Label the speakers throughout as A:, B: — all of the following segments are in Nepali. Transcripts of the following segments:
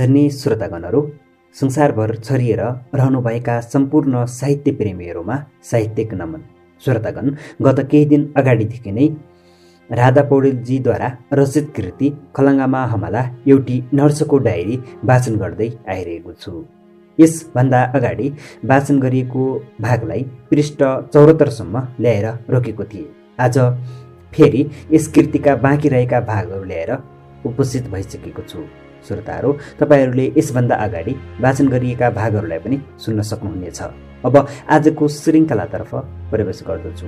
A: धन्य श्रोतागणहरू संसारभर छरिएर रहनुभएका सम्पूर्ण साहित्य प्रेमीहरूमा साहित्यिक नमन। श्रोतागण गत केही दिन अगाडिदेखि नै राधा पौडेलजीद्वारा रचित कृति खलङ्गामा हमाला एउटी नर्सको डायरी वाचन गर्दै आइरहेको छु। यसभन्दा अगाडि वाचन गरिएको भागलाई पृष्ठ चौहत्तरसम्म ल्याएर रोकेको थिएँ। आज फेरि यस कृतिका बाँकी रहेका भागहरू ल्याएर उपस्थित भइसकेको छु। श्रोताहरू तपाईँहरूले यसभन्दा अगाडि वाचन गरिएका भागहरूलाई पनि सुन्न सक्नुहुनेछ। अब आजको श्रृङ्खलातर्फ प्रवेश गर्दछु।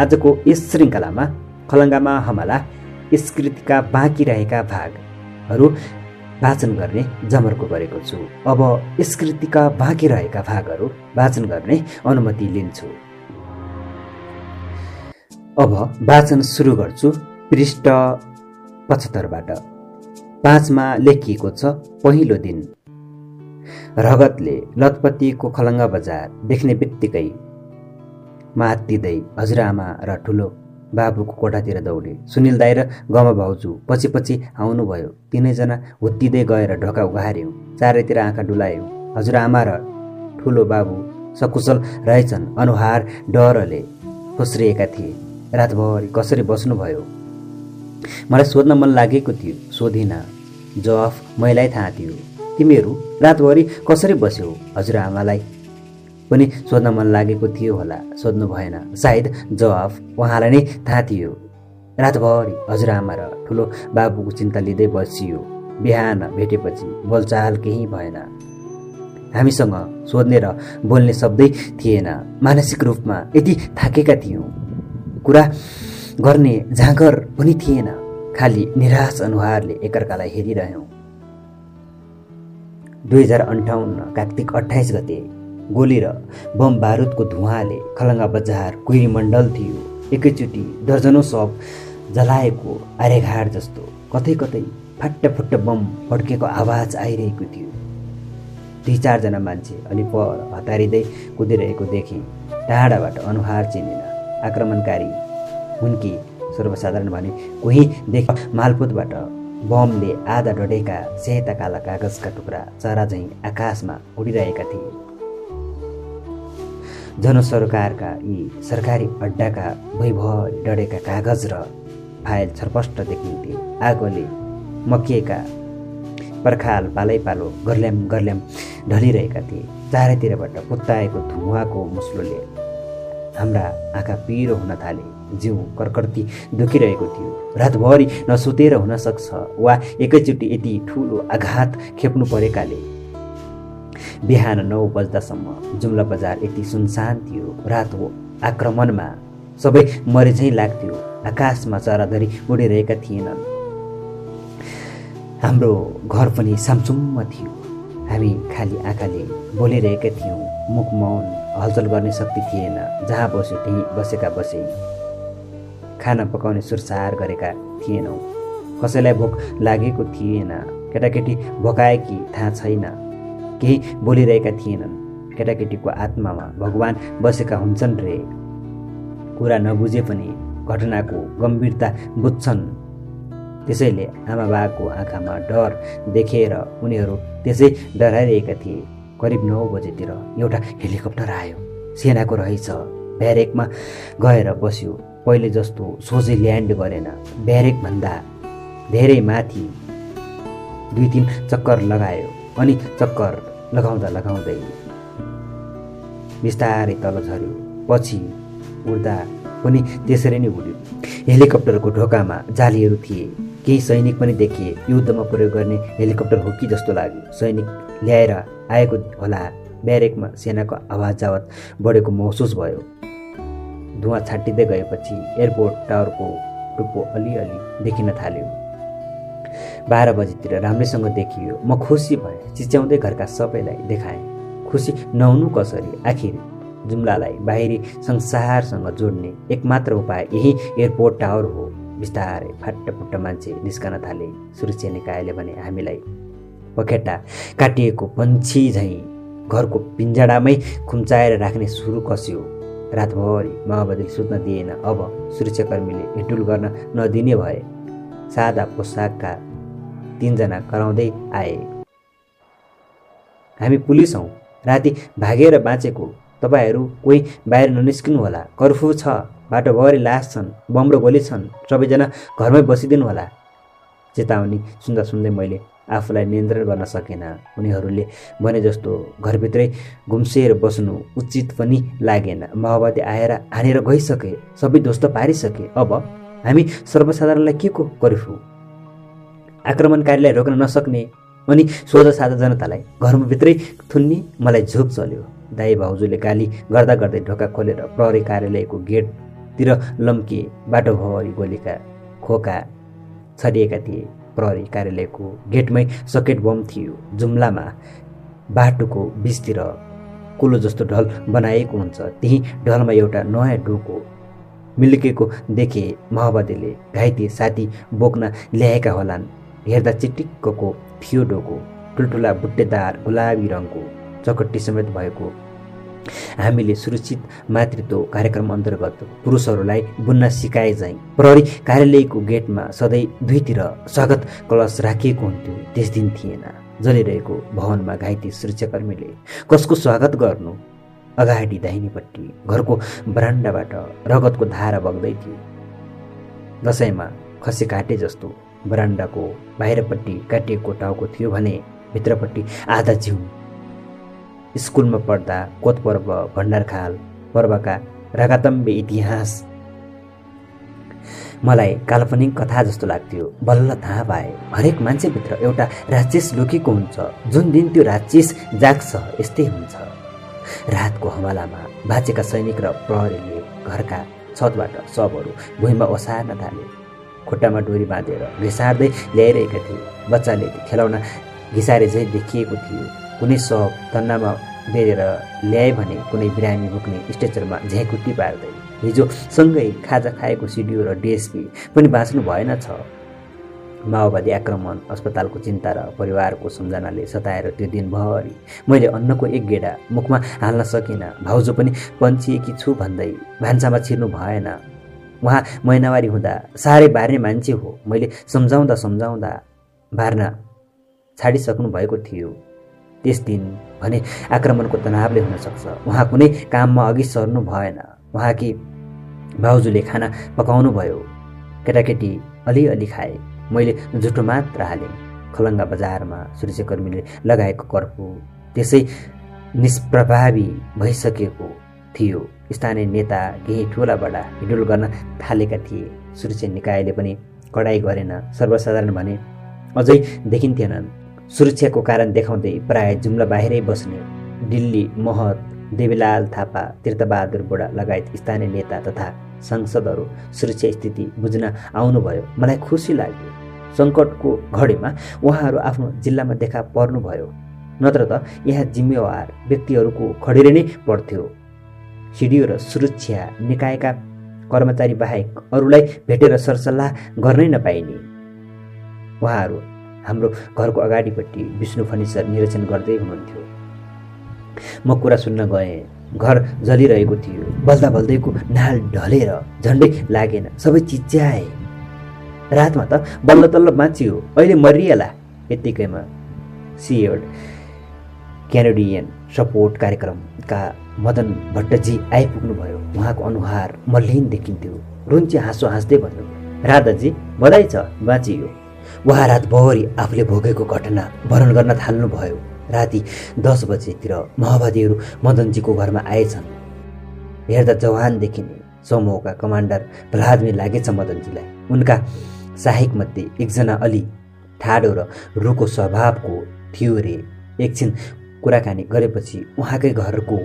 A: आजको यस श्रृङ्खलामा खलङ्गामा हमला कृतिका बाँकी रहेका भागहरू वाचन गर्ने जमर्को गरेको छु। अब यस कृतिका बाँकी रहेका भागहरू वाचन गर्ने अनुमति लिन्छु। अब वाचन सुरु गर्छु पृष्ठ पचहत्तरबाट। पाँचमा लेखिएको छ पहिलो दिन। रगतले लतपतिको खलङ्गा बजार देख्ने बित्तिकै मात्तिँदै हजुरआमा र ठुलो बाबुको कोठातिर दौडे। सुनिल दाई र गमा भाउजू पछि पछि आउनुभयो। तिनैजना हुत्तिँदै गएर ढोका उघार्यौँ। चारैतिर आँखा डुलायौँ। हजुरआमा र ठुलो बाबु सकुशल रहेछन्। अनुहार डरले खुस्रिएका थिए। रातभरि कसरी बस्नुभयो? मलाई सोध्न मन लागेको थियो सोधिनँ। जवाफ मैलाई थाहा थियो। तिमीहरू रातभरि कसरी बस्यौ? हजुरआमालाई पनि सोध्न मन लागेको थियो होला। सोध्नु भएन। सायद जवाफ उहाँलाई नै थाहा थियो। रातभरि हजुरआमा र ठुलो बाबुको चिन्ता लिँदै बसियो। बिहान भेटेपछि बोलचाल केही भएन। हामीसँग सोध्ने र बोल्ने शब्दै थिएन। मानसिक रूपमा यति थाकेका थियौँ। कुरा गर्ने जाँगर पनि थिएन। खालि निराश अनुहारले एकअर्कालाई हेरिरह्यौँ। दुई हजार अन्ठाउन्न कार्तिक अठाइस गते गोली र बम बारुदको धुवाले खलङ्गा बजार कुहिरी मण्डल थियो। एकैचोटि दर्जनौँ सब जलाएको आर्यघाट जस्तो कतै कतै फाट्ट फुट्ट बम पड्केको आवाज आइरहेको थियो। दुई चारजना मान्छे अलि पर हतारिँदै कुदिरहेको देखेँ। टाढाबाट अनुहार चिनेन। आक्रमणकारी हुन् सर्वसाधारण भने कोही देख मालपुतबाट बमले आधा डढेका सेता काला कागजका टुक्रा चरा झैँ आकाशमा उडिरहेका थिए। जनसरकारका यी सरकारी अड्डाका भुइँभरि डढेका कागज र फाइल छरपष्ट देखिन्थे। आगोले मकिएका पर्खाल पालै पालो गर्ल्याम गर्ल्याम ढलिरहेका थिए। चारैतिरबाट पुत्ताएको धुवाको मुस्लोले हाम्रा आँखा पिरो हुन थाले। जिउ कर्कर्ती दुखिरहेको थियो। रातभरि नसुतेर हुन सक्छ वा एकैचोटि यति ठुलो आघात खेप्नु परेकाले। बिहान नौ बज्दासम्म जुम्ला बजार यति सुनसान थियो। रातको आक्रमणमा। सबै मरे लाग्थ्यो। आकाशमा चराधरी उडिरहेका थिएनन्। हाम्रो घर पनि सामसुम्म थियो। हामी खाली आँखाले बोलिरहेका थियौँ। मुख मौन हलचल गर्ने शक्ति थिएन। जहाँ बस्यो त्यहीँ बसेका बसे। खाना पकाउने सुरसार गरेका थिएनौँ। कसैलाई भोक लागेको थिएन। केटाकेटी भोकाए कि थाहा छैन। केही बोलिरहेका थिएनन्। केटाकेटीको आत्मामा भगवान् बसेका हुन्छन् रे। कुरा नबुझे पनि घटनाको गम्भीरता बुझ्छन्। त्यसैले आमा बाको आँखामा डर देखेर उनीहरू त्यसै डराइरहेका थिए। करिब नौ बजेतिर एउटा हेलिकप्टर आयो। सेनाको रहेछ। ब्यारेकमा गएर बस्यो। पहिले जस्तो सोझै ल्यान्ड गरेन। ब्यारेकभन्दा धेरै माथि दुई तिन चक्कर लगायो अनि चक्कर लगाउँदा लगाउँदै बिस्तारै तल झऱ्यो। पछि उड्दा पनि त्यसरी नै उड्यो। हेलिकप्टरको ढोकामा जालीहरू थिए। केही सैनिक पनि देखिए। युद्धमा प्रयोग गर्ने हेलिकप्टर हो कि जस्तो लाग्यो। सैनिक ल्याएर आएको होला। ब्यारेकमा सेनाको आवाज जावत बढेको महसुस भयो। धुवा छाटिँदै गएपछि एयरपोर्ट टावरको टुप्पो अलिअलि देखिन थाल्यो। बाह्र बजीतिर राम्रैसँग देखियो। म खुसी भएँ चिच्याउँदै घरका सबैलाई देखाएँ। खुसी नहुनु कसरी? आखिर जुम्लालाई बाहिरी संसारसँग जोड्ने एकमात्र उपाय यही एयरपोर्ट टावर हो। बिस्तारै फाट्टफुट्ट मान्छे निस्कन थाले सुरक्षा निकायले भने हामीलाई। पखेटा काटिएको पन्छी झैँ घरको पिन्जडामै खुम्चाएर राख्ने सुरु कस्यो। रातभरि माओवादीले सुत्न दिएन। अब सुरक्षाकर्मीले हिटुल गर्न नदिने भए सादा पोसाकका तिनजना कराउँदै आए। हामी पुलिस हौँ। राति भागेर बाँचेको। तपाईँहरू कोही बाहिर ननिस्किनु होला कर्फ्यू छ। बाटोभरि लास छन्। बम र गोली छन्। सबैजना घरमै बसिदिनु होला चेतावनी सुन्दा सुन्दै मैले आफूलाई नियन्त्रण गर्न सकेन। उनीहरूले भने जस्तो घरभित्रै घुम्सेर बस्नु उचित पनि लागेन। माओवादी आएर हानेर गइसके सबै ध्वस्त पारिसके। अब हामी सर्वसाधारणलाई के को कर्फ्यू आक्रमणकारीलाई रोक्न नसक्ने अनि सोझा साझा जनतालाई घरमा भित्रै थुन्ने मलाई झोक चल्यो। दाई भाउजूले गाली गर्दा गर्दै ढोका खोलेर प्रहरी कार्यालयको गेटतिर लम्के बाटोभरि गोलीका खोका छरिएका थिए। प्रहरी कार्यालयको गेटमै सकेट बम थियो। जुम्लामा बाटोको बिचतिर कुलो जस्तो ढल बनाएको हुन्छ। त्यही ढलमा एउटा नयाँ डोको मिल्केको देखे माओवादीले घाइते साथी बोक्न ल्याएका होलान्। हेर्दा चिटिक्कको थियो डोको। ठुल्ठुला बुट्टेदार गुलाबी रङको चकट्टी समेत भएको हामीले सुरक्षित मातृत्व कार्यक्रम अन्तर्गत पुरुषहरूलाई बुन्न सिकाए झैँ। प्रहरी कार्यालयको गेटमा सधैँ दुईतिर स्वागत कलश राखिएको हुन्थ्यो। त्यस दिन थिएन। जलिरहेको भवनमा घाइते सुरक्षाकर्मीले कसको स्वागत गर्नु? अगाडि दाहिनेपट्टि घरको बरान्डाबाट रगतको धारा बग्दै थियो। दसैँमा खसी काटे जस्तो बरान्डाको बाहिरपट्टि काटिएको टाउको थियो भने भित्रपट्टि आधा जिउ स्कुलमा पढ्दा कोत पर्व भण्डारखाल पर्वका रगातम्बे इतिहास। मलाई काल्पनिक कथा जस्तो लाग्थ्यो। बल्ल थाहा पाए हरेक मान्छेभित्र एउटा राक्षस लुकेको हुन्छ। जुन दिन त्यो राक्षस जाग्छ यस्तै हुन्छ। रातको हमलामा बाँचेका सैनिक र प्रहरीले घरका छतबाट सबहरू भुइँमा ओसार्न थाले। खुट्टामा डोरी बाँधेर घिसार्दै ल्याइरहेका थिए। बच्चाले खेलाउन घिसारे झै देखिएको थियो। कुनै सब तन्नामा बेरेर ल्याए भने कुनै बिरामी बोक्ने स्ट्रेचरमा झ्याकुट्टी पार्दै हिजो सँगै खाजा खाएको सिडिओ र डिएसपी पनि बाँच्नु भएन छ। माओवादी आक्रमण अस्पतालको चिन्ता र परिवारको सम्झनाले सताएर त्यो दिनभरि मैले अन्नको एक गेडा मुखमा हाल्न सकिनँ। भाउजू पनि पन्छिएकी छु भन्दै भान्सामा छिर्नु भएन। उहाँ महिनावारी हुँदा साह्रै बार्ने मान्छे हो। मैले सम्झाउँदा सम्झाउँदा बार्न छाडिसक्नु भएको थियो। त्यस दिन भने आक्रमणको तनावले हुनसक्छ उहाँ कुनै काममा अघि सर्नु भएन। उहाँकी भाउजूले खाना पकाउनु भयो केटाकेटी अलिअलि खाए। मैले झुटो मात्र हालेँ। खलङ्गा बजारमा सुरक्षाकर्मीले लगाएको कर्फु त्यसै निष्प्रभावी भइसकेको थियो। स्थानीय नेता केही ठुला बडा हिडुल गर्न थालेका थिए। सुरक्षा निकायले पनि कडाई गरेन। सर्वसाधारण भने अझै देखिन्थेनन्। सुरक्षाको कारण देखाउँदै प्राय जुम्ला बाहिरै बस्ने दिल्ली महत देवीलाल थापा तीर्थबहादुर बोडा लगायत स्थानीय नेता तथा सांसदहरू सुरक्षा स्थिति बुझ्न आउनुभयो। मलाई खुसी लाग्यो। सङ्कटको घडीमा उहाँहरू आफ्नो जिल्लामा देखा पर्नुभयो। नत्र त यहाँ जिम्मेवार व्यक्तिहरूको खडेरी नै पर्थ्यो। सिडिओ र सुरक्षा निकायका कर्मचारी बाहेक अरूलाई भेटेर सरसल्लाह गर्नै नपाइने। उहाँहरू हाम्रो घरको अगाडिपट्टि विष्णु फर्निचर निरीक्षण गर्दै हुनुहुन्थ्यो। म कुरा सुन्न गएँ। घर जलिरहेको थियो। बल्दा बल्दैको नाल ढलेर झन्डै लागेन। सबै चिच्याए। रातमा त बल्ल तल्ल बाँचियो अहिले मरिएला। यत्तिकैमा सिएड क्यानेडियन सपोर्ट कार्यक्रमका मदन भट्टजी आइपुग्नुभयो। उहाँको अनुहार मलिन देखिन्थ्यो। रुन्ची हाँसो हाँस्दै भन्नु राधाजी बधाई छ बाँचियो। उहाँ रातभरि आफूले भोगेको घटना वर्णन गर्न थाल्नुभयो। राति दस बजेतिर माओवादीहरू मदनजीको घरमा आएछन्। हेर्दा जवान देखिने समूहका कमान्डर भ्लादमी लागेछ मदनजीलाई। उनका सहायकमध्ये एकजना अलि ठाडो र रुखो स्वभावको थियो रे। एकछिन कुराकानी गरेपछि उहाँकै घरको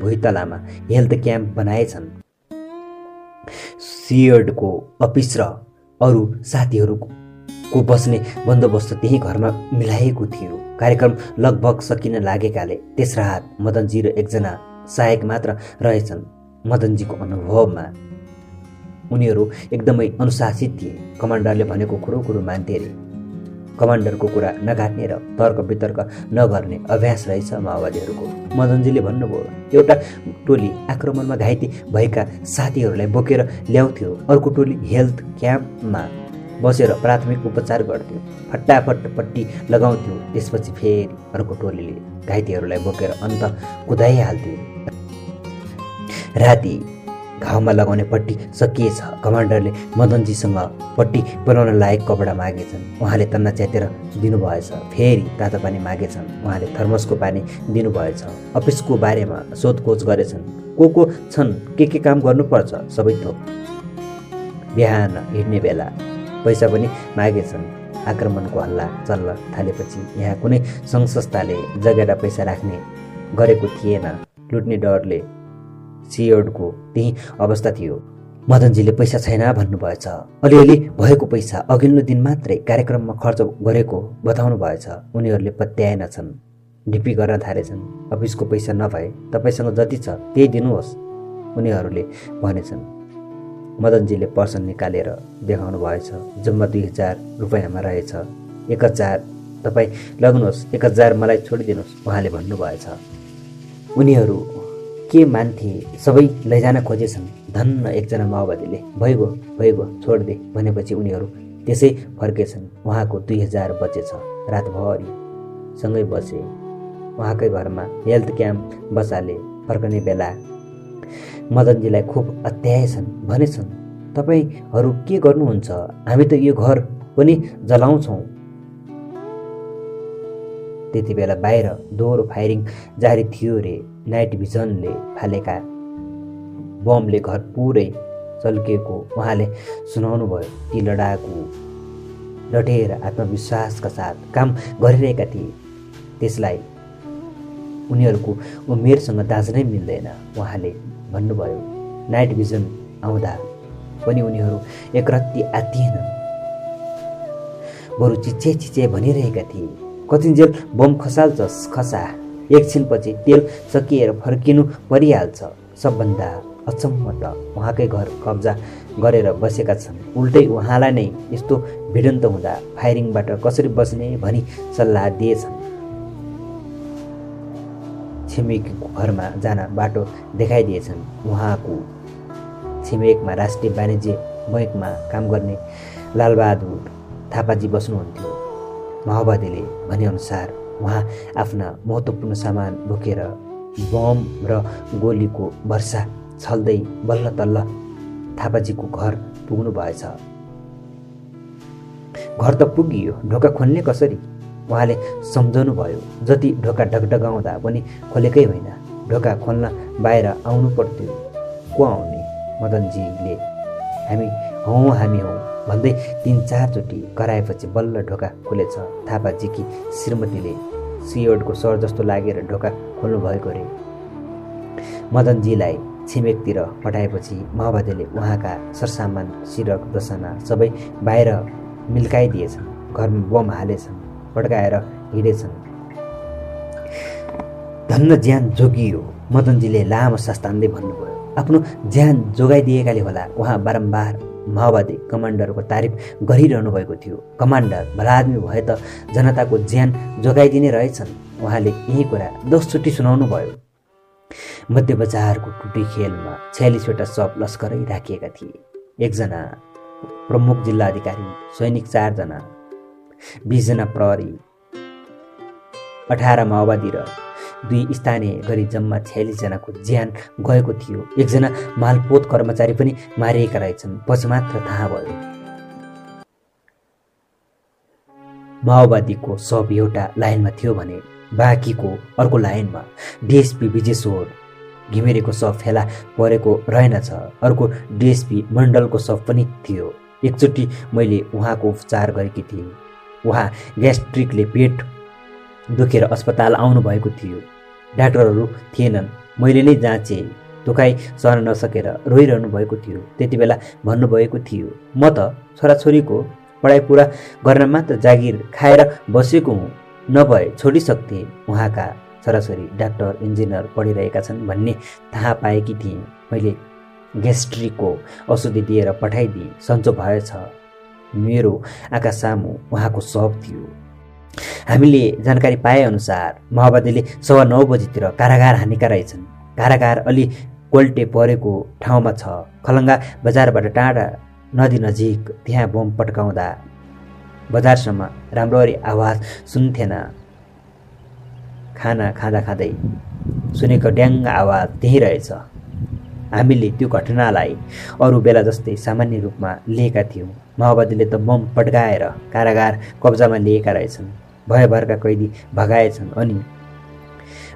A: भुइँतलामा हेल्थ क्याम्प बनाएछन्। सियर्डको अफिस र अरू साथीहरूको को बस्ने बन्दोबस्त त्यही घरमा मिलाएको थियो। कार्यक्रम लगभग सकिन लागेकाले त्यस रात मदनजी र एकजना सहायक मात्र रहेछन् मदनजीको अनुभवमा। उनीहरू एकदमै अनुशासित थिए कमान्डरले भनेको कुरो कुरो मान्थे अरे कमान्डरको कुरा नघाट्ने र तर्क वितर्क नगर्ने अभ्यास रहेछ माओवादीहरूको। मदनजीले भन्नुभयो एउटा टोली आक्रमणमा घाइते भएका साथीहरूलाई बोकेर ल्याउँथ्यो। अर्को टोली हेल्थ क्याम्पमा बसेर प्राथमिक उपचार गर्थ्यो। फट्टाफट पट्टी लगाउँथ्यो। त्यसपछि फेरि अर्को टोलीले घाइतेहरूलाई बोकेर अन्त कुदाइहाल्थ्यो। राति घाउमा लगाउने पट्टी सकिएछ। कमान्डरले मदनजीसँग पट्टी बनाउन लायक कपडा मागेछन्। उहाँले तन्ना च्यातेर दिनुभएछ। फेरि तातो पानी मागेछन्। उहाँले थर्मसको पानी दिनुभएछ। अफिसको बारेमा सोधखोज गरेछन्। को को छन्? के के काम गर्नुपर्छ? सबै थोक। बिहान हिँड्ने बेला पैसा पनि मागेछन्। आक्रमणको हल्ला चल्न थालेपछि यहाँ कुनै सङ्घ संस्थाले जगेरा पैसा राख्ने गरेको थिएन। लुट्ने डरले सियोडको त्यही अवस्था थियो। मदनजीले पैसा छैन भन्नुभएछ। अलिअलि भएको पैसा अघिल्लो दिन मात्रै कार्यक्रममा खर्च गरेको बताउनु भएछ। उनीहरूले पत्याएनछन् ढिपी गर्न थालेछन्। अफिसको पैसा नभए तपाईँसँग जति छ त्यही दिनुहोस्। उनीहरूले भनेछन्। मदनजीले पर्सन निकालेर देखाउनु भएछ जम्मा दुई हजार रुपियाँमा रहेछ। एक हजार तपाईँ लग्नुहोस् एक हजार मलाई छोडिदिनुहोस् उहाँले भन्नुभएछ। उनीहरू के मान्थे सबै लैजान खोजेछन्। धन्न एकजना माओवादीले भइगयो भइगयो छोडिदे भनेपछि उनीहरू त्यसै फर्केछन्। उहाँको दुई हजार बचेछ रातभरि सँगै बसे। उहाँकै घरमा हेल्थ क्याम्प बसाले फर्कने बेला मदनजीलाई खुब अत्याएछन् भनेछन् तपाईँहरू के गर्नुहुन्छ? हामी त यो घर पनि जलाउँछौँ। त्यति बेला बाहिर दोहोरो फायरिङ जारी थियो रे। नाइट भिजनले फालेका बमले घर पुरै चल्किएको उहाँले सुनाउनु भयो ती लडाकु डटेर आत्मविश्वासका साथ काम गरिरहेका थिए। त्यसलाई उनीहरूको उमेरसँग दाज्नै मिल्दैन उहाँले भन्नुभयो। नाइट भिजन आउँदा पनि उनीहरू एकरत्ती आत्तिएनन् बरु चिचे चिचे भनिरहेका थिए। कतिन्जेल बम खसाल्छस् खसा। एकछिनपछि तेल सकिएर फर्किनु परिहाल्छ। सबभन्दा अचम्म त उहाँकै घर कब्जा गरेर बसेका छन्। उल्टै उहाँलाई नै यस्तो भिडन्त हुँदा फायरिङबाट कसरी बस्ने भनी सल्लाह दिएछन्। छिमेकीको घरमा जान बाटो देखाइदिएछन्। उहाँको छिमेकमा राष्ट्रिय वाणिज्य बैङ्कमा काम गर्ने लालबहादुर थापाजी बस्नुहुन्थ्यो। माओवादीले भनेअनुसार उहाँ आफ्ना महत्त्वपूर्ण सामान बोकेर बम र गोलीको वर्षा छल्दै बल्ल तल्ल थापाजीको घर पुग्नु भएछ घर त पुगियो ढोका खोल्ने कसरी? उहाँले सम्झाउनु भयो। जति ढोका ढकढकाउँदा पनि खोलेकै होइन। ढोका खोल्न बाहिर आउनु पर्थ्यो। को आउने? मदनजीले। हामी हौ हामी हौ भन्दै तिन चारचोटि कराएपछि बल्ल ढोका खुलेछ। थापाजीकी श्रीमतीले सियोडको सर जस्तो लागेर ढोका खोल्नुभएको रे। मदनजीलाई छिमेकतिर पठाएपछि माओवादीले उहाँका सरसामान सिरक दसना सबै बाहिर मिल्काइदिएछन्। घरमा बम हालेछन्। पड्काएर हिँडेछन्। धन्न ज्यान जोगियो मदनजीले लामो सास तान्दै भन्नुभयो। आफ्नो ज्यान जोगाइदिएकाले होला उहाँ बारम्बार माओवादी कमान्डरको तारिफ गरिरहनु भएको थियो। कमान्डर भला आदमी भए त जनताको ज्यान जोगाइदिने रहेछन्। उहाँले यही कुरा दसचोटि सुनाउनु भयो मध्य बजारको टुटी खेलमा छयालिसवटा सप लस्करै राखिएका थिए। एकजना प्रमुख जिल्ला अधिकारी सैनिक चारजना बिसजना प्रहरी। अठार माओवादी र दुई स्थानीय गरी जम्मा छयालिसजनाको ज्यान गएको थियो। एकजना मालपोत कर्मचारी पनि मारिएका रहेछन्। पछि मात्र थाहा भयो। माओवादीको सब एउटा लाइनमा थियो भने बाँकीको अर्को लाइनमा डिएसपी विजेश्वर घिमिरेको सब फेला परेको रहेनछ अर्को डिएसपी मण्डलको सब पनि थियो। एकचोटि मैले उहाँको उपचार गरेकी थिएँ। उहाँ ग्यास्ट्रिकले पेट दुखेर अस्पताल आउनुभएको थियो। डाक्टरहरू थिएनन्। मैले नै जाँचेँ। दुखाइ सहन नसकेर रोइरहनु भएको थियो। त्यति बेला भन्नुभएको थियो म त छोराछोरीको पढाइ पुरा गर्न मात्र जागिर खाएर बसेको हुँ। नभए छोडिसक्थेँ उहाँका छोराछोरी डाक्टर इन्जिनियर पढिरहेका छन् भन्ने थाहा पाएकी थिएँ। मैले ग्यास्ट्रिकको औषधि दिएर पठाइदिएँ। सन्चो भएछ। मेरो आँखा सामु उहाँको सब थियो। हामीले जानकारी पाएअनुसार माओवादीले सवा नौ बजीतिर कारागार हानेका रहेछन्। कारागार अलि कोल्टे परेको ठाउँमा छ। खलङ्गा बजारबाट टाढा नदी नजिक त्यहाँ बम पड्काउँदा बजारसम्म राम्ररी आवाज सुन्थेन। खाना खाँदा खाँदै सुनेको ड्याङ्ग आवाज त्यहीँ रहेछ। हामीले त्यो घटनालाई अरू बेला जस्तै सामान्य रूपमा लिएका थियौँ। माओवादीले त बम पड्काएर कारागार कब्जामा लिएका रहेछन्। भयभरका कैदी भगाएछन् अनि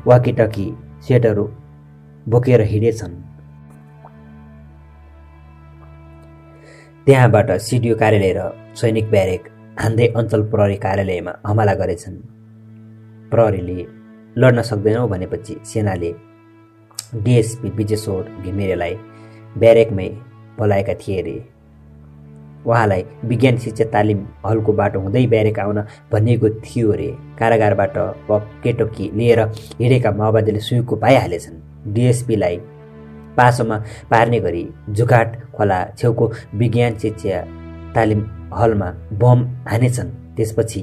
A: वाकिटकी सेटहरू बोकेर हिँडेछन्। त्यहाँबाट सिडिओ कार्यालय र सैनिक ब्यारेक हान्दै अञ्चल प्रहरी कार्यालयमा हमला गरेछन्। प्रहरीले लड्न सक्दैनौ भनेपछि सेनाले डिएसपी विजेश्वर घिमिरेलाई ब्यारेकमै बोलाएका थिए अरे उहाँलाई विज्ञान शिक्षा तालिम हलको बाटो हुँदै ब्यारेक आउन भनिएको थियो अरे कारागारबाट केटोकी लिएर हिँडेका माओवादीले सुइँको पाइहालेछन् डिएसपीलाई पासोमा पार्ने गरी जुकाट खोला छेउको विज्ञान शिक्षा तालिम हलमा बम हानेछन्। त्यसपछि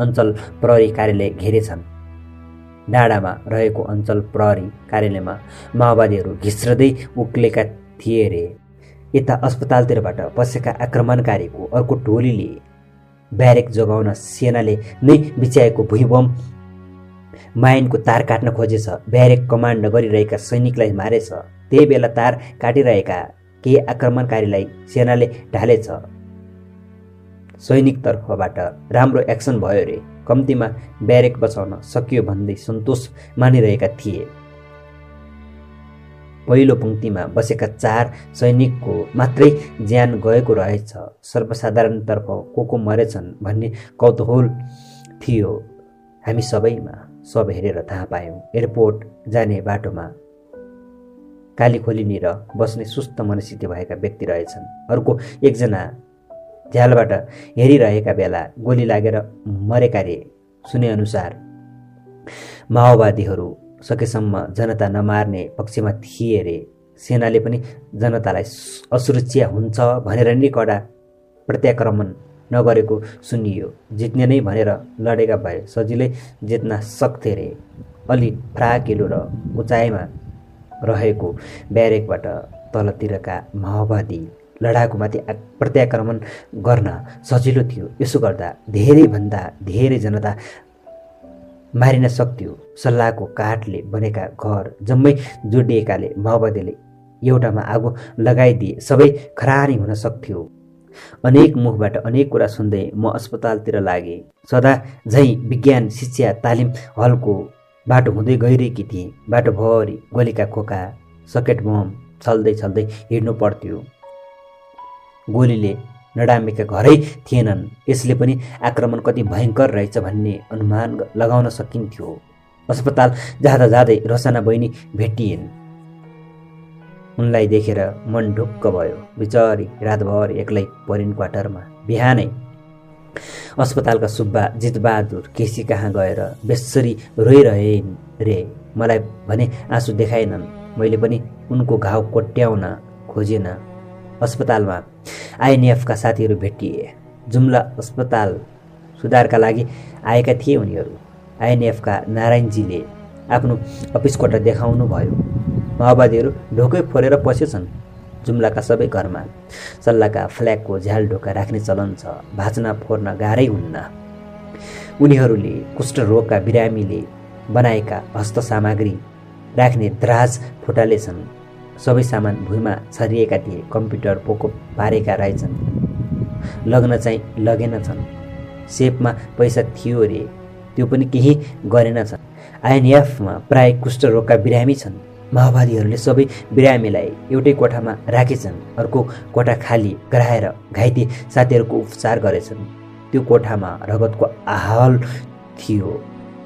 A: अञ्चल प्रहरी कार्यालय घेरेछन्। डाँडामा रहेको अञ्चल प्रहरी कार्यालयमा माओवादीहरू घिस्रदै उक्लेका थिए रे। यता अस्पतालतिरबाट पसेका आक्रमणकारीको अर्को टोलीले ब्यारेक जोगाउन सेनाले नै बिचाएको भुइँबम माइनको तार काट्न खोजेछ। ब्यारेक कमान्ड गरिरहेका सैनिकलाई मारेछ। त्यही बेला तार काटिरहेका केही आक्रमणकारीलाई सेनाले ढालेछ। सैनिकतर्फबाट राम्रो एक्सन भयो रे। कम्तीमा ब्यारेक बचाउन सकियो भन्दै सन्तोष मानिरहेका थिए। पहिलो पङ्क्तिमा बसेका चार सैनिकको मात्रै ज्यान गएको रहेछ। सर्वसाधारणतर्फ को को मरेछन् भन्ने कौतूहल थियो हामी सबैमा सब हेरेर थाहा पायौँ। एयरपोर्ट जाने बाटोमा काली खोलिनेर बस्ने सुस्त मनस्थिति भएका व्यक्ति रहेछन्। अर्को एकजना झ्यालबाट हेरिरहेका बेला गोली लागेर मरेका रे सुनेअनुसार माओवादीहरू सकेसम्म जनता नमार्ने पक्षमा थिए रे। सेनाले पनि जनतालाई असुरक्षा हुन्छ भनेर नै कडा प्रत्याक्रमण नगरेको सुनियो। जित्ने नै भनेर लडेका भए सजिलै जित्न सक्थे रे। अलि फ्राकिलो र उचाइमा रहेको ब्यारेकबाट तलतिरका माओवादी लडाकुमाथि प्रत्याक्रमण गर्न सजिलो थियो। यसो गर्दा धेरैभन्दा धेरै जनता मारिन सक्थ्यो। सल्लाहको काठले बनेका घर जम्मै जोडिएकाले माओवादीले एउटामा आगो लगाइदिए सबै खरानी हुन सक्थ्यो। अनेक मुखबाट अनेक कुरा सुन्दै म अस्पतालतिर लागेँ। सदा झैँ विज्ञान शिक्षा तालिम हलको बाटो हुँदै गइरहेकी थिएँ। बाटोभरि गोलीका खोका सकेट बम छल्दै छल्दै हिँड्नु पर्थ्यो। गोलीले नडामेका घरै थिएनन्। यसले पनि आक्रमण कति भयङ्कर रहेछ भन्ने अनुमान लगाउन सकिन्थ्यो। अस्पताल जाँदा जाँदै रसना बहिनी भेटिएन् उनलाई देखेर मन ढुक्क भयो। बिचरी रातभर एक्लै परिन् क्वार्टरमा। बिहानै। अस्पतालका सुब्बा जितबहादुर केसी कहाँ गएर बेसरी रोइरहेन् रे? मलाई भने आँसु देखाएनन्। मैले पनि उनको घाउ कोट्याउन खोजेन। अस्पतालमा आइएनएफका साथीहरू भेटिए। जुम्ला अस्पताल सुधारका लागि आएका थिए उनीहरू। आइएनएफका नारायणजीले आफ्नो अफिस कोठा देखाउनु भयो। माओवादीहरू ढोकै फोरेर पसेछन् जुम्लाका सबै घरमा सल्लाहका फ्ल्यागको झ्याल ढोका राख्ने चलन छ। भाँच्न फोर्न गाह्रै हुन्न। उनीहरूले कुष्ठरोगका बिरामीले बनाएका हस्त सामग्री राख्ने द्राज फुटालेछन् सबै सामान भुइँमा छरिएका थिए। कम्प्युटर पोको पारेका रहेछन्। लग्न चाहिँ लगेनछन् सेपमा पैसा थियो अरे त्यो पनि केही गरेनछन् आइएनएफमा प्राय कुष्ठरोगका बिरामी छन्। माओवादीहरूले सबै बिरामीलाई एउटै कोठामा राखेछन्। अर्को कोठा खाली गराएर घाइते साथीहरूको उपचार गरेछन्। त्यो कोठामा रगतको आहल थियो।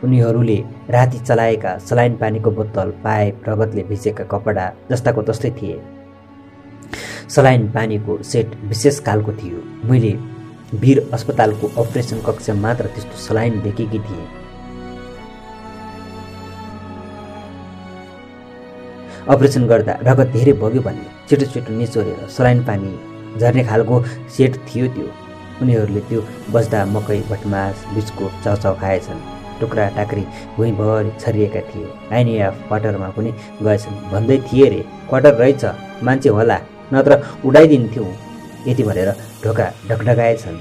A: उनीहरूले राति चलाएका सलाइन पानीको बोतल पाइप रगतले भिजेका कपडा जस्ताको तस्तै थिए। सलाइन पानीको सेट विशेष खालको थियो। मैले वीर अस्पतालको अपरेसन कक्ष मात्र त्यस्तो सलाइन देखेकी थिएँ। अपरेसन गर्दा रगत धेरै बग्यो भने छिटो छिटो निचोरेर सलाइन पानी झर्ने खालको सेट थियो त्यो। उनीहरूले त्यो बस्दा मकै भटमास बिचको चाउचाउ खाएछन्। टुक्रा टाक्री भुइँभरि छरिएका थिए। आइनिएफ क्वार्टरमा पनि गएछन् भन्दै थिए रे क्वार्टर रहेछ मान्छे होला नत्र उडाइदिन्थ्यौँ। यति भनेर ढोका ढकढकाएछन्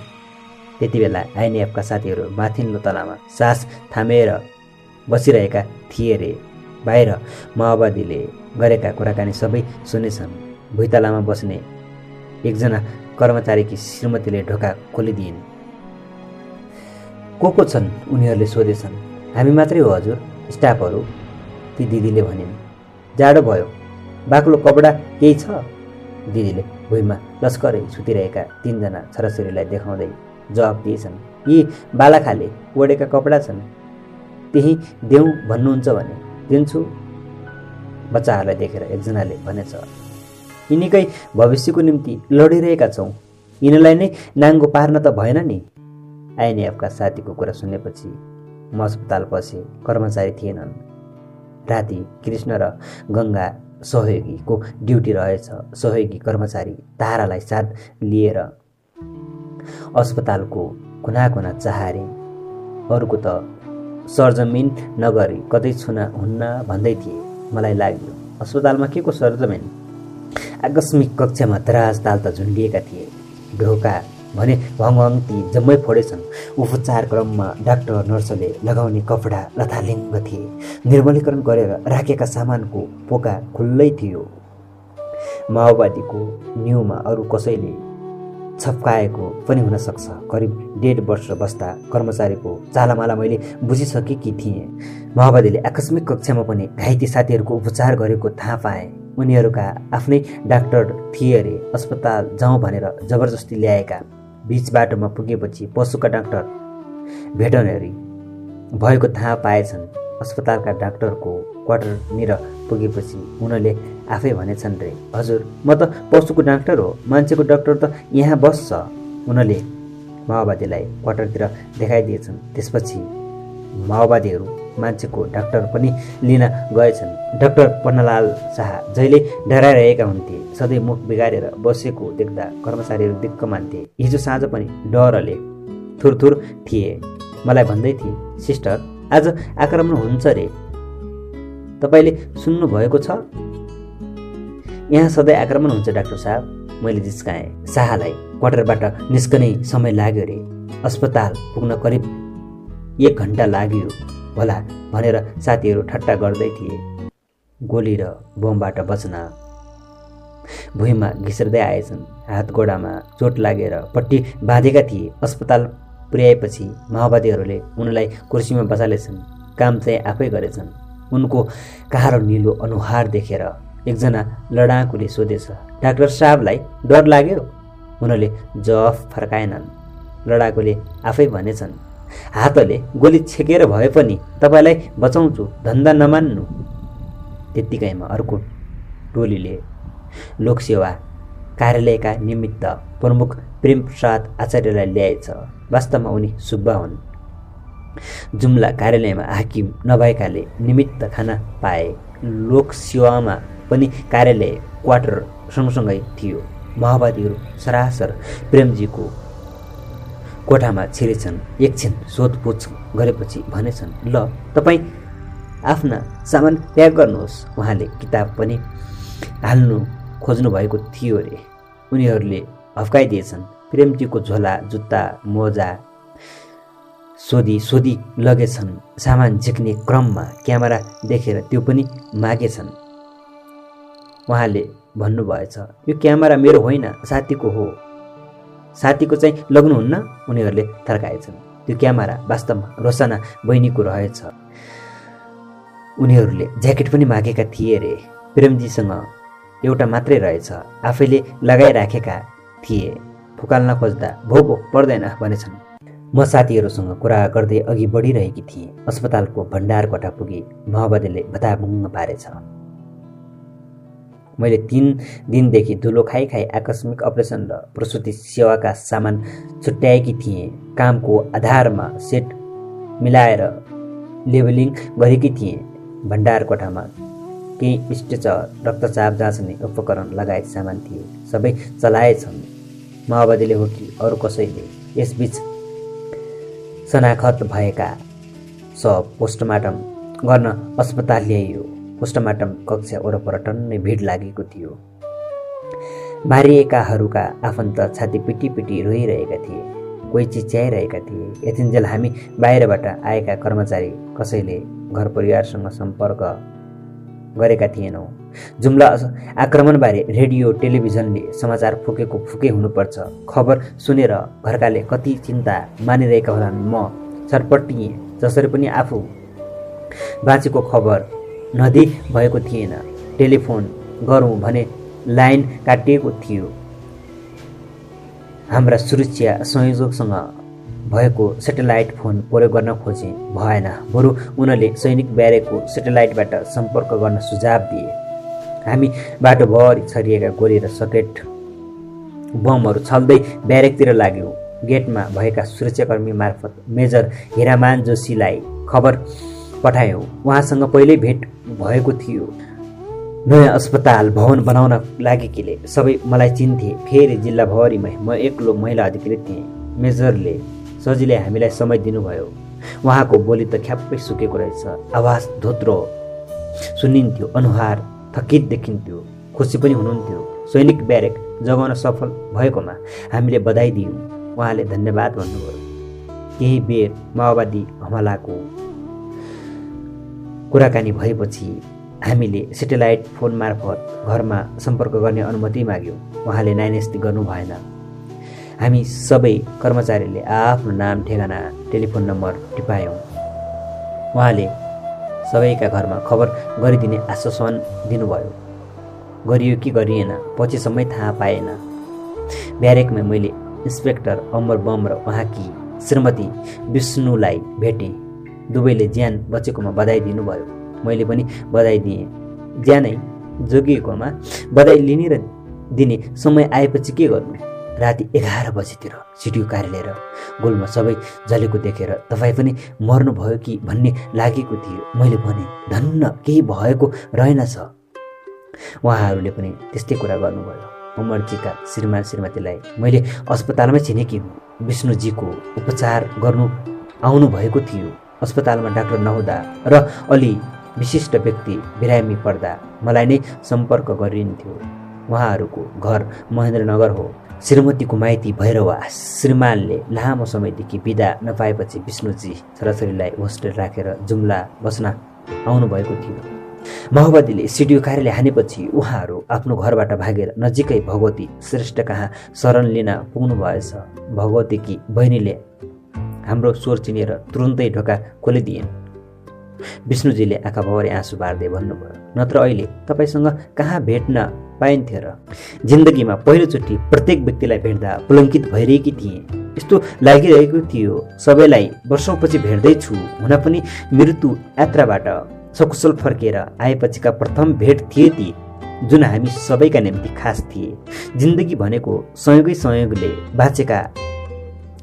A: त्यति बेला आइनिएफका साथीहरू माथिल्लो तलामा सास थामेर बसिरहेका थिए रे। बाहिर माओवादीले गरेका कुराकानी सबै सुनेछन्। भुइँतलामा बस्ने एकजना कर्मचारीकी श्रीमतीले ढोका खोलिदिइन्। को को छन् उनीहरूले सोधेछन्? हामी मात्रै हो हजुर स्टाफहरू ती दिदीले भनिन्। जाडो भयो बाक्लो कपडा केही छ? दिदीले भुइँमा लस्करै सुतिरहेका तिनजना छोराछोरीलाई देखाउँदै जवाब दिएछन्। यी बालाखाले ओढेका कपडा छन्। त्यही देऊ भन्नुहुन्छ भने दिन्छु। बच्चाहरूलाई देखेर एकजनाले भनेछ यिनीकै भविष्यको निम्ति लडिरहेका छौँ। यिनीलाई नै नाङ्गो पार्न त भएन नि। आइएनएफका साथीको कुरा सुनेपछि म अस्पताल पसे कर्मचारी थिएनन्। राति कृष्ण र गङ्गा सहयोगीको ड्युटी रहेछ। सहयोगी कर्मचारी तारालाई साथ लिएर अस्पतालको कुना कुना चाहारे अरूको त सरजमिन नगरी कतै छुना हुन्न भन्दै थिए। मलाई लाग्यो अस्पतालमा के को सरजमिन? आकस्मिक कक्षामा दराज ताल त झुन्डिएका थिए। ढोका भने भङ ती जम्मै फोडेछन्। उपचार क्रममा डाक्टर नर्सले लगाउने कपडा लथालिङ्ग थिए। निर्मलीकरण गरेर राखेका सामानको पोका खुल्लै थियो। माओवादीको न्युमा अरू कसैले छप्काएको पनि हुनसक्छ करिब डेढ वर्ष बस्दा कर्मचारीको चालामाला मैले बुझिसकेकी थिएँ। माओवादीले आकस्मिक कक्षामा पनि घाइते साथीहरूको उपचार गरेको थाहा पाएँ। उनीहरूका आफ्नै डाक्टर थिए अरे अस्पताल जाउँ भनेर जबरजस्ती ल्याएका। बिच बाटोमा पुगेपछि पशुका डाक्टर भेटनरी भएको थाहा पाएछन्। अस्पतालका डाक्टरको क्वार्टरनिर पुगेपछि उनले आफै भनेछन् रे हजुर म त पशुको डाक्टर हो। मान्छेको डाक्टर त यहाँ बस्छ। उनले माओवादीलाई क्वार्टरतिर देखाइदिएछन्। त्यसपछि माओवादीहरू मान्छेको डाक्टर पनि लिन गएछन्। डाक्टर पन्नालाल शाह जहिले डराइरहेका हुन्थे सधैँ मुख बिगारेर बसेको देख्दा कर्मचारीहरू दिक्क मान्थे। हिजो साँझ पनि डरले थुरथुर थिए। मलाई भन्दै थिए सिस्टर आज आक्रमण हुन्छ रे। तपाईँले सुन्नुभएको छ? यहाँ सधैँ आक्रमण हुन्छ डाक्टर साहब मैले जिस्काएँ। शाहलाई क्वार्टरबाट निस्कने समय लाग्यो रे। अस्पताल पुग्न करिब एक घन्टा लाग्यो। होला भनेर साथीहरू ठट्टा गर्दै थिए। गोली र बमबाट बच्न। भुइँमा घिस्रदै आएछन्। हात गोडामा चोट लागेर पट्टी बाँधेका थिए। अस्पताल पुर्याएपछि माओवादीहरूले उनलाई कुर्सीमा बसालेछन्। काम चाहिँ आफै गरेछन्। उनको कारो निलो अनुहार देखेर एकजना लडाकुले सोधेछ डाक्टर साहबलाई डर लाग्यो? उनले जवाफ फर्काएनन्। लडाकुले आफै भनेछन् हातले गोली छेकेर भए पनि तपाईँलाई बचाउँछु धन्दा नमान्नु। त्यत्तिकैमा अर्को टोलीले लोकसेवा कार्यालयका निमित्त प्रमुख प्रेम प्रसाद आचार्यलाई ल्याएछ। वास्तवमा उनी सुब्बा हुन्। जुम्ला कार्यालयमा हाकिम नभएकाले निमित्त खाना पाए। लोकसेवामा पनि कार्यालय क्वार्टर सँगसँगै थियो। माओवादीहरू सरासर प्रेमजीको कोठामा छिरेछन् एकछिन सोधपुछ गरेपछि भनेछन् ल तपाईँ आफ्ना सामान प्याक गर्नुहोस्। उहाँले किताब पनि हाल्नु खोज्नु भएको थियो अरे उनीहरूले हप्काइदिएछन् प्रेमजीको झोला जुत्ता मोजा सोधी सोधी लगेछन्। सामान झिक्ने क्रममा क्यामेरा देखेर त्यो पनि मागेछन्। उहाँले भन्नुभएछ यो क्यामेरा मेरो होइन साथीको हो। साथीको चाहिँ लग्नुहुन्न? उनीहरूले थर्काएछन्। त्यो क्यामेरा वास्तवमा रोसना बहिनीको रहेछ। उनीहरूले ज्याकेट पनि मागेका थिए रे। प्रेमजीसँग एउटा मात्रै रहेछ। आफैले लगाइराखेका थिए। फुकाल्न खोज्दा भो भो पर्दैन भनेछन्। म साथीहरूसँग कुरा गर्दै अघि बढिरहेकी थिएँ। अस्पतालको भण्डार कोठा पुगी माओवादीले भताभुङ्ग पारेछ। मैले तिन दिनदेखि धुलो खाइ खाइ आकस्मिक अपरेसन र प्रसुति सेवाका सामान छुट्याएकी थिएँ। कामको आधारमा सेट मिलाएर लेबलिङ गरेकी थिएँ। भण्डार कोठामा केही स्टेचर रक्तचाप जाँच्ने उपकरण लगायत सामान थिए सबै चलाएछन् माओवादीले हो कि अरू कसैले? यसबीच शनाखत भएका सब पोस्टमार्टम गर्न अस्पताल ल्याइयो। पोस्टमार्टम कक्षा वरपर टन्नै भिड लागेको थियो। मारिएकाहरूका आफन्त छाती पिटी पिटी रोइरहेका थिए कोही चिच्याइरहेका थिए। यतिन्जेल हामी बाहिरबाट आएका कर्मचारी कसैले घर परिवारसँग सम्पर्क गरेका थिएनौँ। जुम्ला आक्रमणबारे रेडियो टेलिभिजनले समाचार फुकेको फुके हुनुपर्छ। खबर सुनेर घरकाले कति चिन्ता मानिरहेका होलान् म छटपटिएँ जसरी पनि आफू बाँचेको खबर नदी भएको थिएन। टेलिफोन गरौँ भने लाइन काटिएको थियो। हाम्रा सुरक्षा संयोजकसँग भएको सेटेलाइट फोन प्रयोग गर्न खोजे। भएन। बरु उनले सैनिक ब्यारेकको सेटेलाइटबाट सम्पर्क गर्न सुझाव दिए। हामी बाटोभरि छरिएका गोली र सकेट बमहरू छल्दै ब्यारेकतिर लाग्यौँ। गेटमा भएका सुरक्षाकर्मी मार्फत मेजर हिरामान जोशीलाई खबर पठायौँ उहाँसँग पहिल्यै भेट भएको थियो। नयाँ अस्पताल भवन बनाउन लागेकीले सबै मलाई चिन्थे। फेरि जिल्लाभरिमै म एक्लो महिला अधिकृत थिएँ। मेजरले सजिलै हामीलाई समय दिनुभयो। उहाँको बोली त ख्याप्पै सुकेको रहेछ। आवाज धोत्रो सुनिन्थ्यो अनुहार थकित देखिन्थ्यो खुसी पनि हुनुहुन्थ्यो। सैनिक ब्यारेक जगाउन सफल भएकोमा हामीले बधाई दियौँ। उहाँले धन्यवाद भन्नुभयो। केही बेर माओवादी हमलाको कुराकानी भएपछि हामीले सेटेलाइट फोन मार्फत घरमा सम्पर्क गर्ने अनुमति माग्यौँ। उहाँले नाइनेस्ती गर्नु भएन। हामी सबै कर्मचारीले आफ्नो नाम ठेगाना टेलिफोन नम्बर टिपायौँ। उहाँले सबैका घरमा खबर गरिदिने आश्वासन दिनुभयो। गरियो कि गरिएन पछिसम्मै थाहा पाएन। ब्यारेकमा मैले इन्सपेक्टर अमर बम र उहाँकी श्रीमती विष्णुलाई भेटेँ। दुवैले ज्यान बचेकोमा बधाई दिनुभयो। मैले पनि बधाई दिएँ। ज्यानै जोगिएकोमा बधाई लिने र दिने समय आएपछि के गर्नु? राति एघार बजीतिर सिडिओ कार्यालय र गोलमा सबै जलेको देखेर तपाईँ पनि मर्नुभयो कि भन्ने लागेको थियो। मैले भने धन्न केही भएको रहेनछ उहाँहरूले पनि त्यस्तै कुरा गर्नुभयो। अमरजीका श्रीमान श्रीमतीलाई मैले अस्पतालमै छिनेकी हुँ। विष्णुजीको उपचार गर्नु आउनुभएको थियो। अस्पतालमा डाक्टर नहुँदा र अलि विशिष्ट व्यक्ति बिरामी पर्दा मलाई नै सम्पर्क गरिन्थ्यो। उहाँहरूको घर महेन्द्रनगर हो। श्रीमतीको माइती भैरवा श्रीमानले लामो समयदेखि बिदा नपाएपछि विष्णुजी छोराछोरीलाई होस्टेल राखेर जुम्ला बस्न आउनुभएको थियो। माओवादीले सिडिओ कार्यालय हानेपछि उहाँहरू आफ्नो घरबाट भागेर नजिकै भगवती श्रेष्ठ कहाँ शरण लिन पुग्नु भएछ भगवतीकी बहिनीले हाम्रो स्वर चिनेर तुरुन्तै ढोका खोलिदिएन्। विष्णुजीले आँखाभरि आँसु बार्दै भन्नुभयो नत्र अहिले तपाईँसँग कहाँ भेट्न पाइन्थ्यो र? जिन्दगीमा पहिलोचोटि प्रत्येक व्यक्तिलाई भेट्दा पुलङ्कित भइरहेकी थिएँ। यस्तो लागिरहेको थियो सबैलाई वर्षौँपछि भेट्दैछु। हुन पनि मृत्यु यात्राबाट सकुशल फर्केर आएपछिका प्रथम भेट थिए ती जुन हामी सबैका निम्ति खास थिए। जिन्दगी भनेको संयोगै संयोगले बाँचेका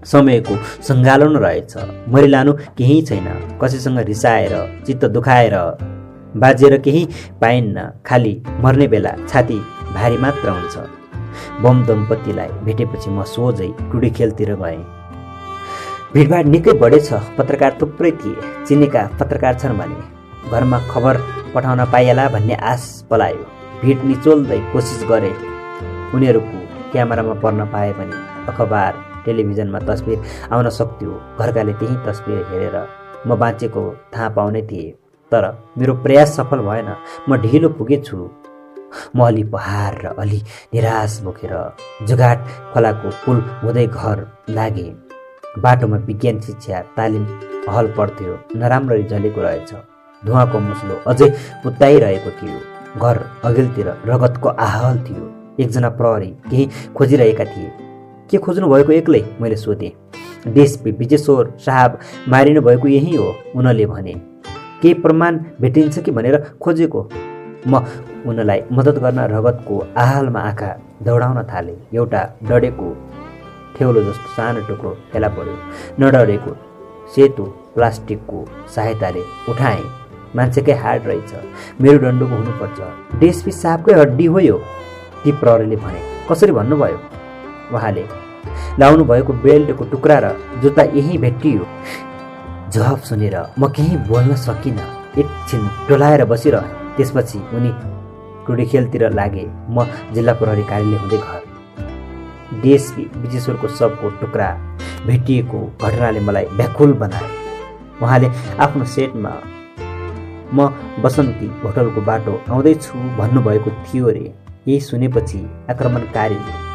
A: समयको सङ्घालन रहेछ। मरिलानु केही छैन। कसैसँग रिसाएर चित्त दुखाएर बाजेर केही पाइन्न। खालि मर्ने बेला छाती भारी मात्र हुन्छ। बम दम्पतिलाई भेटेपछि म सोझै टुडी खेलतिर गएँ। भिडभाड निकै बढेछ पत्रकार थुप्रै थिए। चिनेका पत्रकार छन् भने घरमा खबर पठाउन पाइएला भन्ने आश पलायो। भिड निचोल्दै कोसिस गरे। उनीहरूको क्यामेरामा पर्न पाए पनि अखबार टेलिभिजनमा तस्बिर आउन सक्थ्यो। घरकाले त्यही तस्बिर हेरेर म बाँचेको थाहा पाउने थिएँ। तर मेरो प्रयास सफल भएन। म ढिलो पुगेछु। म अलि पहाड र अलि निराश बोकेर जुगाट खोलाको पुल हुँदै घर लागेँ। बाटोमा विज्ञान शिक्षा तालिम हल पर्थ्यो नराम्ररी जलेको रहेछ। धुवाको मुस्लो अझै पुत्ताइरहेको थियो। घर अघिल्तिर रगतको आहल थियो। एकजना प्रहरी केही खोजिरहेका थिए। के खोज्नु भएको एक्लै? मैले सोधेँ। डिएसपी विजेश्वर साहब मारिनु भएको यही हो उनले भने। केही प्रमाण भेटिन्छ कि भनेर खोजेको? म उनलाई मद्दत गर्न रगतको आहालमा आँखा दौडाउन थालेँ। एउटा डढेको ठेउलो जस्तो सानो टुक्रो फेला पर्यो नडढेको सेतो प्लास्टिकको सहायताले उठाएँ। मान्छेकै हार्ड रहेछ। मेरो डन्डुको हुनुपर्छ। डिएसपी साहबकै हड्डी हो यो ती प्रहरीले भने। कसरी भन्नुभयो? उहाँले लाउनु भएको बेल्टको टुक्रा र जुत्ता यहीँ भेटियो। जवाब सुनेर म केही बोल्न सकिनँ। एकछिन टोलाएर बसिरहे त्यसपछि उनी टुडी खेलतिर लागे म जिल्ला प्रहरी कार्यालय हुँदै घर। डिएसपी विजेश्वरको सबको टुक्रा भेटिएको घटनाले मलाई व्याकुल बनाए। उहाँले आफ्नो सेटमा म बसन्ती होटलको बाटो आउँदैछु भन्नुभएको थियो अरे यही सुनेपछि आक्रमणकारीले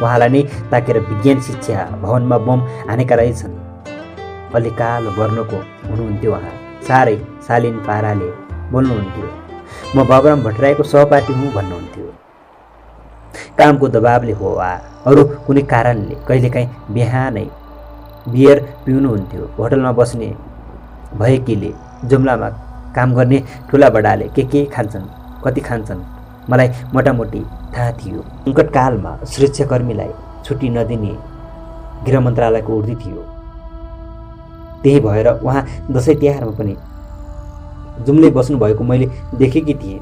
A: उहाँलाई नै ताकेर विज्ञान शिक्षा भवनमा बम हानेका रहेछन्। अलि कालो वर्णको हुनुहुन्थ्यो उहाँ। साह्रै शालीन पाराले बोल्नुहुन्थ्यो। म बाबुराम भट्टराईको सहपाठी हुँ भन्नुहुन्थ्यो। कामको दबाबले हो वा अरू कुनै कारणले कहिलेकाहीँ बिहानै बियर पिउनुहुन्थ्यो। होटलमा बस्ने भएकीले जुम्लामा काम गर्ने ठुला बडाले के के खान्छन् कति खान्छन्? मलाई मोटामोटी थाहा थियो। सङ्कटकालमा सुरक्षाकर्मीलाई छुट्टी नदिने गृह मन्त्रालयको उर्दी थियो। त्यही भएर उहाँ दसैँ तिहारमा पनि जुम्लै बस्नुभएको मैले देखेकी थिएँ।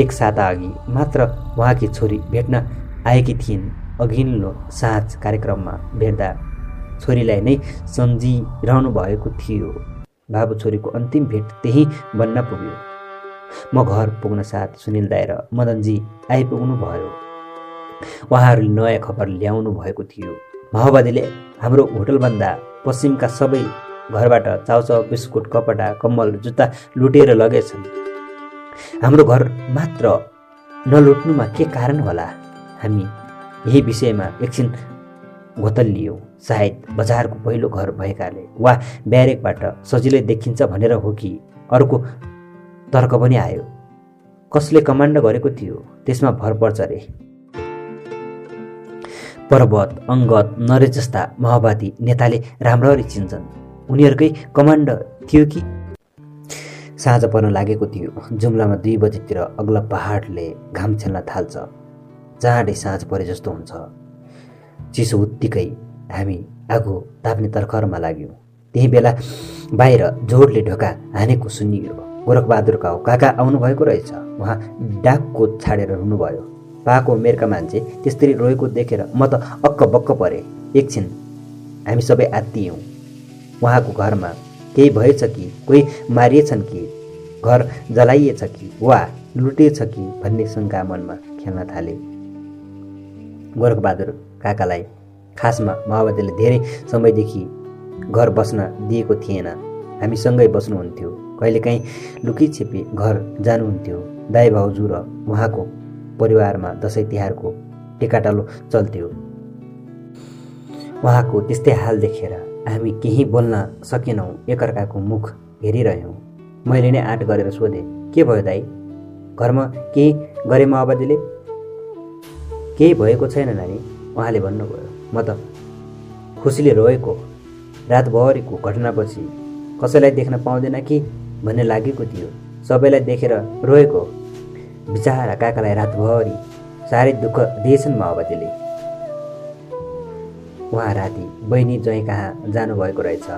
A: एक साता अघि मात्र उहाँकी छोरी भेट्न आएकी थिइन्। अघिल्लो साँझ कार्यक्रममा भेट्दा छोरीलाई नै सम्झिरहनु भएको थियो। बाबु छोरीको अन्तिम भेट त्यही बन्न पुग्यो। म घर पुग्न साथ सुनिल दाई र मदनजी आइपुग्नु भयो उहाँहरूले नयाँ खबर ल्याउनु भएको थियो। माओवादीले हाम्रो होटलभन्दा पश्चिमका सबै घरबाट चाउचाउ बिस्कुट कपडा कम्बल जुत्ता लुटेर लगेछन्। हाम्रो घर मात्र नलुट्नुमा के कारण होला? हामी यही विषयमा एकछिन घोतलियो सायद बजारको पहिलो घर भएकाले वा ब्यारेकबाट सजिलै देखिन्छ भनेर हो कि? अर्को तर्क पनि आयो। कसले कमान्ड गरेको थियो त्यसमा भर पर्छ रे। पर्वत अङ्गत नरेश जस्ता माओवादी नेताले राम्ररी चिन्छन्। उनीहरूकै कमान्ड थियो कि? साँझ पर्न लागेको थियो। जुम्लामा दुई बजीतिर अग्ला पहाडले घाम छेल्न थाल्छ। चाँडै साँझ परे जस्तो हुन्छ। चिसो उत्तिकै हामी आगो ताप्ने तर्खरमा लाग्यौँ। त्यही बेला बाहिर जोडले ढोका हानेको सुनियो। गोरखबहादुरका हो। काका आउनुभएको रहेछ। उहाँ डाकको छाडेर रुनुभयो पाको मेरका मान्छे। त्यसरी रोएको देखेर म त अक्क बक्क परेँ। एकछिन हामी सबै आत्तियौँ उहाँको घरमा केही भएछ कि? कोही मारिएछन् कि? घर जलाइएछ कि? वा लुटेछ कि? भन्ने शङ्का मनमा खेल्न थाले। गोरखबहादुर काकालाई खासमा माओवादीले धेरै समयदेखि घर बस्न दिएको थिएन। हामीसँगै बस्नुहुन्थ्यो। कहिलेकाहीँ लुकी छिपी घर जानुहुन्थ्यो। दाई भाउजू र उहाँको परिवारमा दसैँ तिहारको टेकाटालो चल्थ्यो। उहाँको त्यस्तै हाल देखेर हामी केही बोल्न सकेनौँ एकअर्काको मुख हेरिरह्यौँ। मैले नै आँट गरेर सोधेँ के भयो दाई? घरमा केही गरे माओवादीले? केही भएको छैन नानी उहाँले भन्नुभयो। म त खुसीले रोएको रातभरिको घटनापछि कसैलाई देख्न पाउँदैन कि भन्ने लागेको थियो। सबैलाई देखेर रोएको बिचारा काकालाई रातभरि साह्रै दुःख दिएछन् माओवादीले। उहाँ राति बहिनी ज्वाइँ कहाँ जानुभएको रहेछ?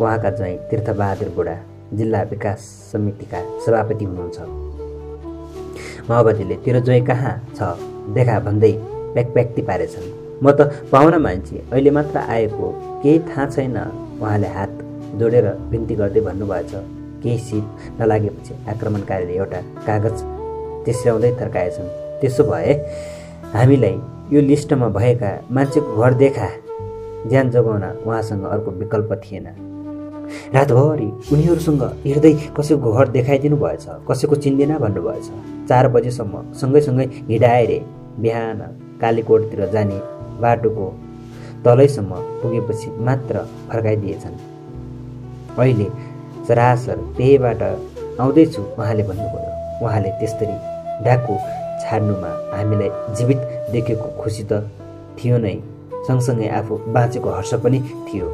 A: उहाँका ज्वाइँ तीर्थबहादुर बुढा जिल्ला विकास समितिका सभापति हुनुहुन्छ। माओवादीले तेरो ज्वाइँ कहाँ छ? देखा भन्दै प्याकप्याक्ती पारेछन्। म त पाहुना मान्छे अहिले मात्र आएको केही थाहा छैन। उहाँले हात जोडेर बिन्ती गर्दै भन्नुभएछ। केही सिप नलागेपछि आक्रमणकारीले एउटा कागज तेस्र्याउँदै थर्काएछन्। त्यसो भए हामीलाई यो लिस्टमा भएका मान्छेको घर देखा। ज्यान जोगाउन उहाँसँग अर्को विकल्प थिएन। रातभरि उनीहरूसँग हिँड्दै कसैको घर देखाइदिनु भएछ कसैको चिन्दिन भन्नुभएछ चार बजेसम्म सँगै सँगै हिँडाएर बिहान कालीकोटतिर जाने बाटोको तलैसम्म पुगेपछि मात्र फर्काइदिएछन्। अहिले सरासर त्यहीबाट आउँदैछु उहाँले भन्नुभयो। उहाँले त्यस्तरी डाकु छाड्नुमा हामीलाई जीवित देखेको खुसी त थियो नै। सँगसँगै आफू बाँचेको हर्ष पनि थियो।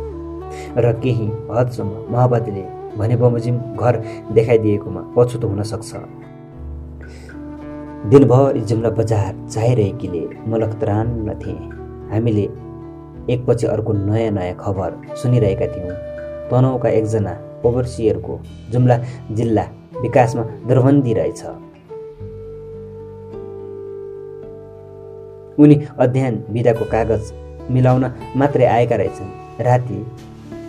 A: र केही हदसम्म माओवादीले भने बमोजिम घर देखाइदिएकोमा पछुतो हुन सक्छ। दिनभरि जुम्ला बजार चाहिरहेकीले मलकतरान्न थिएँ। हामीले एकपछि अर्को नयाँ नयाँ खबर सुनिरहेका थियौँ। तनहुका एकजना ओभरसियरको जुम्ला जिल्ला विकासमा दरबन्दी रहेछ। उनी अध्ययन विधाको कागज मिलाउन मात्रै आएका रहेछन्। राति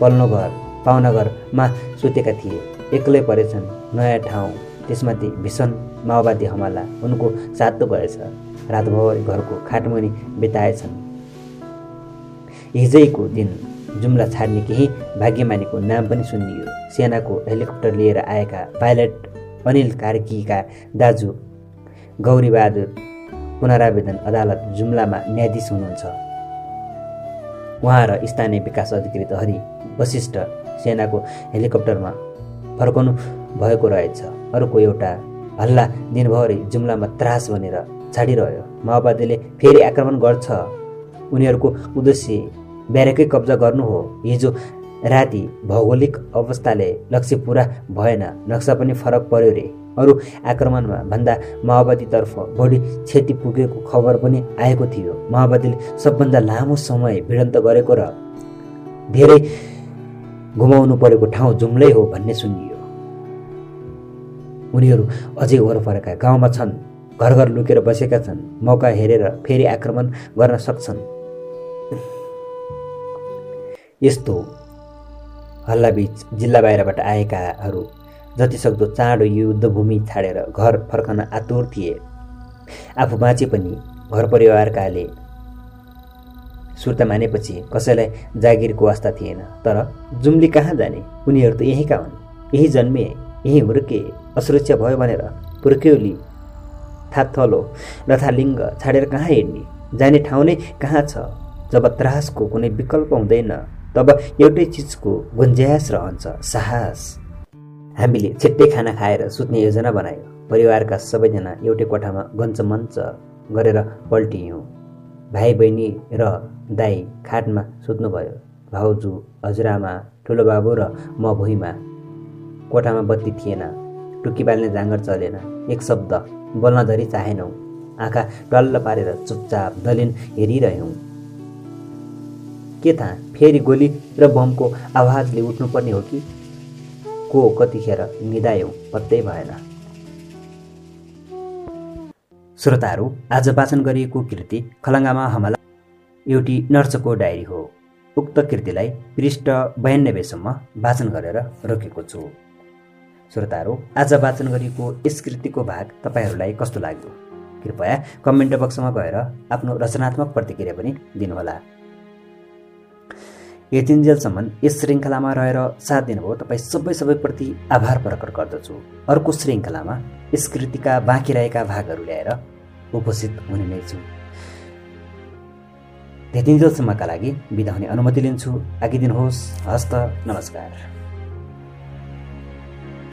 A: पल्लो घर पाहुनाघरमा सुतेका थिए। एक्लै परेछन् नयाँ ठाउँ। त्यसमाथि भीषण माओवादी हमला उनको सातो गएछ रातभर घरको खाटमुनि बिताएछन्। हिजैको दिन जुम्ला छाड्ने केही भाग्यमानीको नाम पनि सुनियो सेनाको हेलिकप्टर लिएर आएका पाइलट अनिल कार्कीका दाजु गौरीबहादुर पुनरावेदन अदालत जुम्लामा न्यायाधीश हुनुहुन्छ। उहाँ र स्थानीय विकास अधिकृत हरि वशिष्ठ सेनाको हेलिकप्टरमा फर्कनु भएको रहेछ। अर्को एउटा हल्ला दिनभरि जुम्लामा त्रास बनेर छाडिरह्यो। माओवादीले फेरि आक्रमण गर्छ। उनीहरूको उद्देश्य ब्यारेकै कब्जा गर्नु हो। हिजो राति भौगोलिक अवस्थाले लक्ष्य पुरा भएन। नक्सा पनि फरक पर्यो रे। अरू आक्रमणमा भन्दा माओवादीतर्फ बढी क्षति पुगेको खबर पनि आएको थियो। माओवादीले सबभन्दा लामो समय भिडन्त गरेको र धेरै घुमाउनु परेको ठाउँ जुम्लै हो भन्ने सुनियो। उनीहरू अझै वरपरका गाउँमा छन् घर घर लुकेर बसेका छन् मौका हेरेर फेरि आक्रमण गर्न सक्छन्। यस्तो हल्लाबीच जिल्ला बाहिरबाट आएकाहरू जतिसक्दो चाँडो युद्धभूमि छाडेर घर फर्कन आतुर थिए। आफू बाँचे पनि घर परिवारकाले सुर्ता मानेपछि कसैलाई जागिरको वास्ता थिएन तर जुम्ली कहाँ जाने? उनीहरू त यहीँका हुन्। यही जन्मे यहीँ हुर्के असुरक्षा भयो भनेर पुर्ख्यौली थाथलो लथालिङ्ग छाडेर कहाँ हिँड्ने? जाने ठाउँ नै कहाँ छ? जब त्रासको कुनै विकल्प हुँदैन। तब एउटै चिजको गुन्जायस रहन्छ साहस। हामीले छिट्टै खाना खाएर सुत्ने योजना बनायो। परिवारका सबैजना एउटै कोठामा गञ्चमञ्च गरेर पल्टियौँ। भाइ बहिनी र दाई खाटमा सुत्नुभयो। भाउजू हजुरआमा ठुलो बाबु र म भुइँमा। कोठामा बत्ती थिएन। टुकी बाल्ने जाँगर चलेन। एक शब्द बोल्न धरी चाहेनौँ। आँखा डल्ल पारेर चुपचाप दलिन हेरिरह्यौँ। के थाहा? फेरि गोली र बमको आवाजले उठ्नुपर्ने हो कि? को कतिखेर निदायौँ पत्तै भएन। श्रोताहरू आज वाचन गरिएको कृति खलङ्गामा हमला। एउटी नर्सको डायरी हो। उक्त कृतिलाई पृष्ठ बयानब्बेसम्म वाचन गरेर रोकेको छु। श्रोताहरू आज वाचन गरिएको यस कृतिको भाग तपाईँहरूलाई कस्तो लाग्यो? कृपया कमेन्ट बक्समा गएर आफ्नो रचनात्मक प्रतिक्रिया पनि दिनुहोला। यतिन्जेलसम्म यस श्रृङ्खलामा रहेर साथ दिनुभयो तपाईँ सबै सबैप्रति आभार प्रकट गर्दछु। अर्को श्रृङ्खलामा यस कृतिका बाँकी रहेका भागहरू ल्याएर उपस्थित हुने नै छु। त्यतिन्जेलसम्मका लागि बिदा हुने अनुमति लिन्छु। आगिदिनुहोस् हस्त नमस्कार।